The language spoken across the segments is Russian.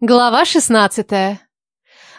Глава 16.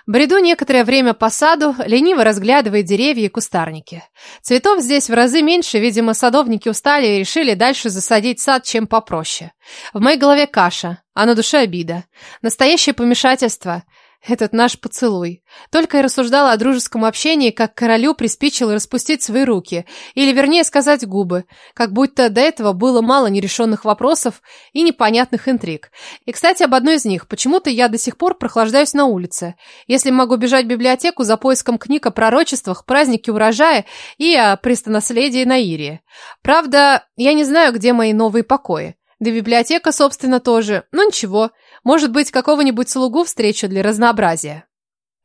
Бреду некоторое время по саду, лениво разглядывая деревья и кустарники. Цветов здесь в разы меньше, видимо, садовники устали и решили дальше засадить сад чем попроще. В моей голове каша, а на душе обида. Настоящее помешательство – этот наш поцелуй. Только я рассуждала о дружеском общении, как королю приспичило распустить свои руки, или вернее сказать губы, как будто до этого было мало нерешенных вопросов и непонятных интриг. И, кстати, об одной из них. Почему-то я до сих пор прохлаждаюсь на улице. Если могу бежать в библиотеку за поиском книг о пророчествах, празднике урожая и о престонаследии Наирии. Правда, я не знаю, где мои новые покои. Да библиотека, собственно, тоже. Но ничего, может быть, какого-нибудь слугу встречу для разнообразия.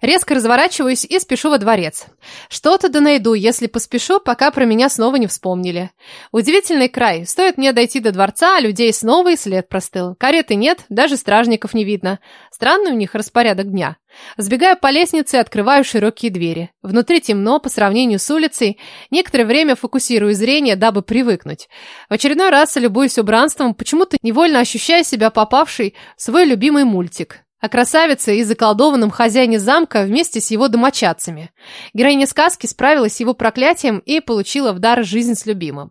Резко разворачиваюсь и спешу во дворец. Что-то да найду, если поспешу, пока про меня снова не вспомнили. Удивительный край. Стоит мне дойти до дворца, а людей снова и след простыл. Кареты нет, даже стражников не видно. Странный у них распорядок дня. Сбегаю по лестнице и открываю широкие двери. Внутри темно по сравнению с улицей. Некоторое время фокусирую зрение, дабы привыкнуть. В очередной раз любуюсь убранством, почему-то невольно ощущая себя попавшей в свой любимый мультик о красавице и заколдованном хозяине замка вместе с его домочадцами. Героиня сказки справилась с его проклятием и получила в дар жизнь с любимым.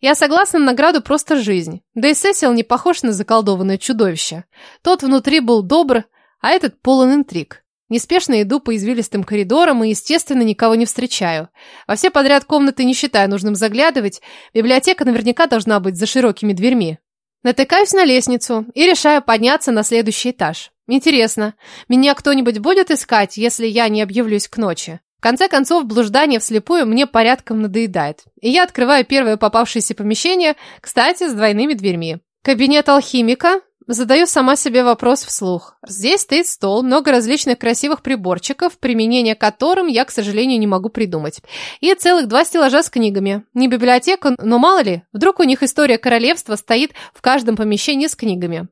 Я согласна на награду просто жизнь. Да и Сесил не похож на заколдованное чудовище. Тот внутри был добр, а этот полон интриг. Неспешно иду по извилистым коридорам и, естественно, никого не встречаю. Во все подряд комнаты не считаю нужным заглядывать. Библиотека наверняка должна быть за широкими дверьми. Натыкаюсь на лестницу и решаю подняться на следующий этаж. Интересно, меня кто-нибудь будет искать, если я не объявлюсь к ночи? В конце концов, блуждание вслепую мне порядком надоедает. И я открываю первое попавшееся помещение, кстати, с двойными дверьми. Кабинет алхимика, Задаю сама себе вопрос вслух. Здесь стоит стол, много различных красивых приборчиков, применение которым я, к сожалению, не могу придумать. И целых два стеллажа с книгами. Не библиотека, но мало ли, вдруг у них история королевства стоит в каждом помещении с книгами.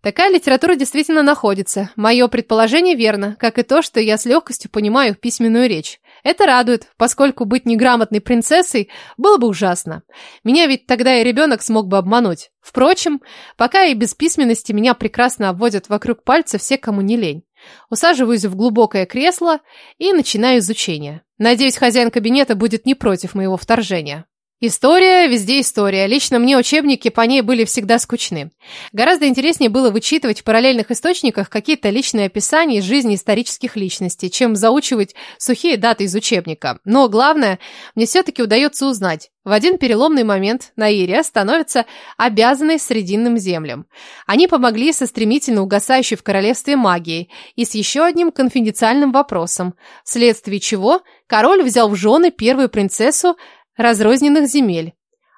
Такая литература действительно находится. Мое предположение верно, как и то, что я с легкостью понимаю письменную речь. Это радует, поскольку быть неграмотной принцессой было бы ужасно. Меня ведь тогда и ребенок смог бы обмануть. Впрочем, пока и без письменности меня прекрасно обводят вокруг пальца все, кому не лень. Усаживаюсь в глубокое кресло и начинаю изучение. Надеюсь, хозяин кабинета будет не против моего вторжения. История, везде история. Лично мне учебники по ней были всегда скучны. Гораздо интереснее было вычитывать в параллельных источниках какие-то личные описания из жизни исторических личностей, чем заучивать сухие даты из учебника. Но главное, мне все-таки удается узнать. В один переломный момент Наирия становится обязанной Срединным землям. Они помогли со стремительно угасающей в королевстве магией и с еще одним конфиденциальным вопросом, вследствие чего король взял в жены первую принцессу разрозненных земель.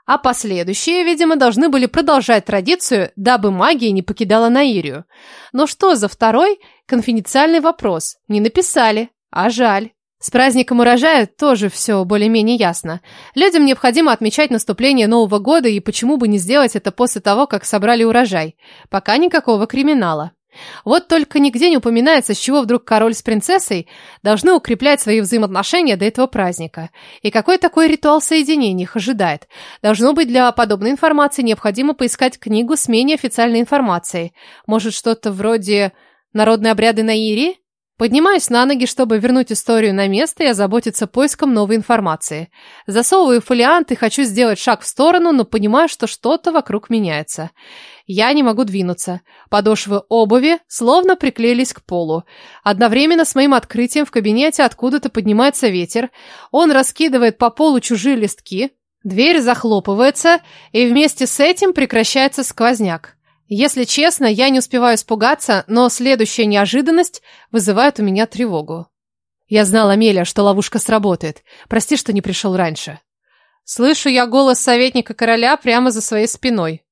А последующие, видимо, должны были продолжать традицию, дабы магия не покидала Наирию. Но что за второй конфиденциальный вопрос? Не написали, а жаль. С праздником урожая тоже все более-менее ясно. Людям необходимо отмечать наступление Нового года, и почему бы не сделать это после того, как собрали урожай? Пока никакого криминала. Вот только нигде не упоминается, с чего вдруг король с принцессой должны укреплять свои взаимоотношения до этого праздника. И какой такой ритуал соединения их ожидает. Должно быть, для подобной информации необходимо поискать книгу с менее официальной информацией. Может, что-то вроде «Народные обряды Наири»? Поднимаюсь на ноги, чтобы вернуть историю на место и озаботиться поиском новой информации. Засовываю фолиант и хочу сделать шаг в сторону, но понимаю, что что-то вокруг меняется. Я не могу двинуться. Подошвы обуви словно приклеились к полу. Одновременно с моим открытием в кабинете откуда-то поднимается ветер. Он раскидывает по полу чужие листки. Дверь захлопывается, и вместе с этим прекращается сквозняк. Если честно, я не успеваю испугаться, но следующая неожиданность вызывает у меня тревогу. Я знала, Амелия, что ловушка сработает. Прости, что не пришел раньше. Слышу я голос советника короля прямо за своей спиной.